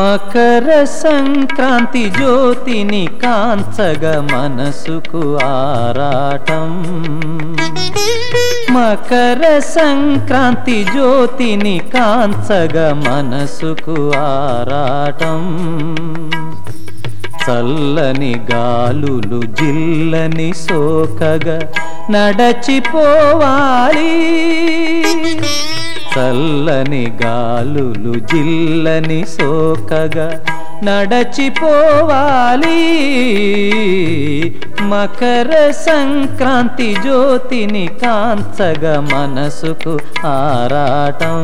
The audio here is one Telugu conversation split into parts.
మకర సంక్రాంతి జ్యోతిని కాంచగ మనసుకు ఆరాటం. మకర సంక్రాంతి జ్యోతిని కాంచగ మనసుకు ఆరాటం. చల్లని గాలులు జిల్లని సోకగా నడచిపోవాలి. చల్లని గాలులు జిల్లని సోకగా నడచిపోవాలి. మకర సంక్రాంతి జ్యోతిని కాంచగ మనసుకు ఆరాటం.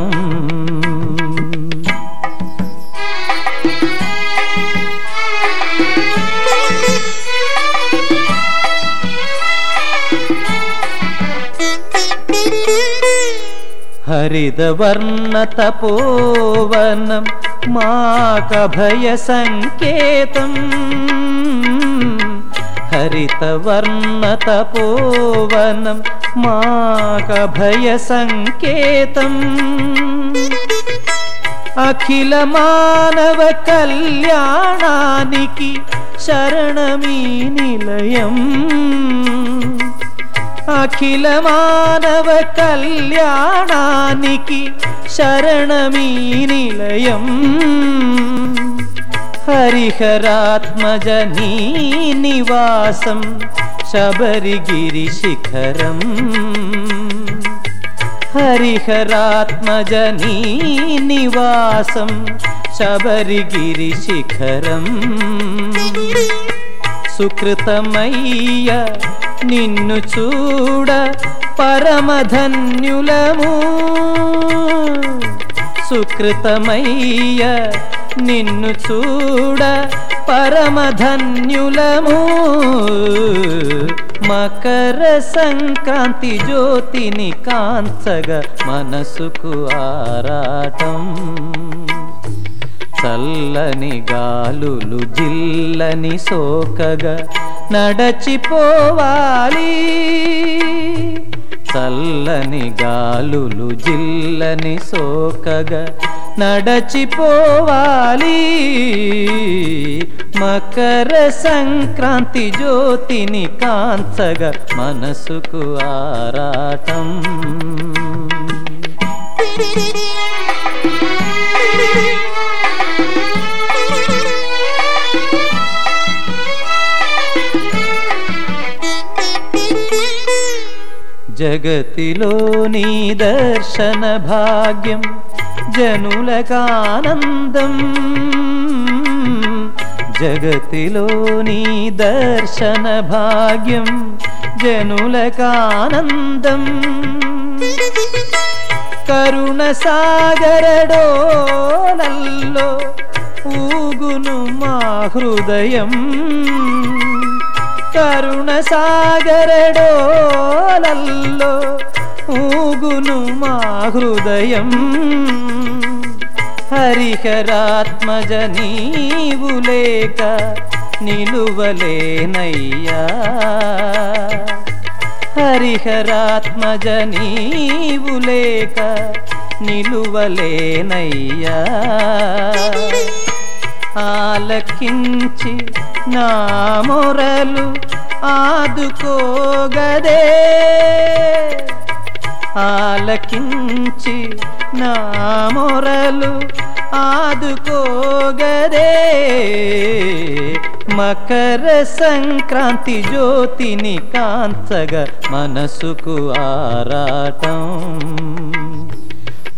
हरितवर्णतपोवनं माकभयसङ्केतम् हरितवर्णतपोवनं माकभयसङ्केतम् अखिलमानवकल्याणानि कि शरणमीनिलयम् అఖిల మానవ కళ్యాణానికి శరణమీ నిలయం హరిహరాత్మజ నీ నివాసం శబరిగిరి శిఖరం హరిహరాత్మజ నీ నివాసం శబరిగిరి శిఖరం సుకృతమయ్య నిన్ను చూడ పరమధన్యులము. సుకృతమయ్య నిన్ను చూడ పరమధన్యులము. మకర సంక్రాంతి జ్యోతిని కాంచగ మనసుకు ఆరాటం. చల్లని గాలులు జిల్లని సోకగా నడచిపోవాలి. చల్లని గాలులు జిల్లని సోకగా నడచిపోవాలి. మకర సంక్రాంతి జ్యోతిని కాంచగా మనసుకు ఆరాటం. జగతిలో నీ దర్శన భాగ్యం జనులకానందం. జగతిలో నీ దర్శన భాగ్యం జనులకానందం. కరుణ సాగరడోలల్లో ఊగును మా హృదయం. కరుణ సాగరడోలల్లో ఊగును మా హృదయం. హరిహరాత్మజ నీవు లేక నిలువలేనయ్యా. హరిహరాత్మజ నీవు లేక నిలువలేనయ్యా. ఆలకించి నా మొరలు ఆదుకోగదే. ఆలకించి నా మొరలు ఆదుకోగరే. మకర సంక్రాంతి జ్యోతిని కాంచగ మనసుకు ఆరాటం.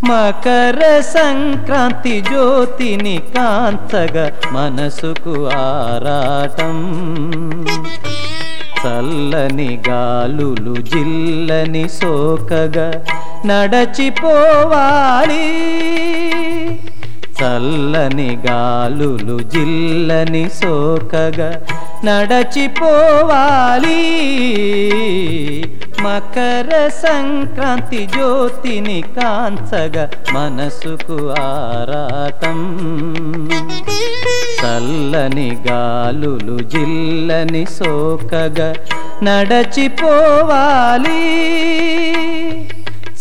మకర సంక్రాంతి జ్యోతిని కాంచగ మనసుకు ఆరాటం. చల్లని గాలులు జిల్లని సోకగా నడచిపోవాలి. చల్లని గాలులు జిల్లని సోకగా నడచిపోవాలి. మకర సంక్రాంతి జ్యోతిని కాంచగా మనసుకు ఆరాటం. చల్లని గాలులు జిల్లని సోకగా నడచిపోవాలి.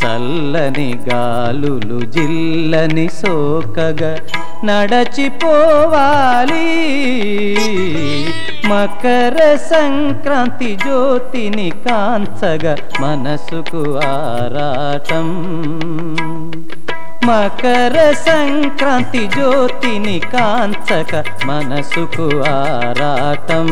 చల్లని గాలులు జిల్లని సోకగా నడచిపోవాలి. మకర సంక్రాంతి జ్యోతిని కాంచగ మనసుకు ఆరాటం. మకర సంక్రాంతి జ్యోతిని కాంచక మనసుకు ఆరాటం.